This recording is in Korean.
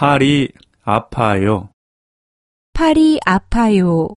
팔이 아파요. 팔이 아파요.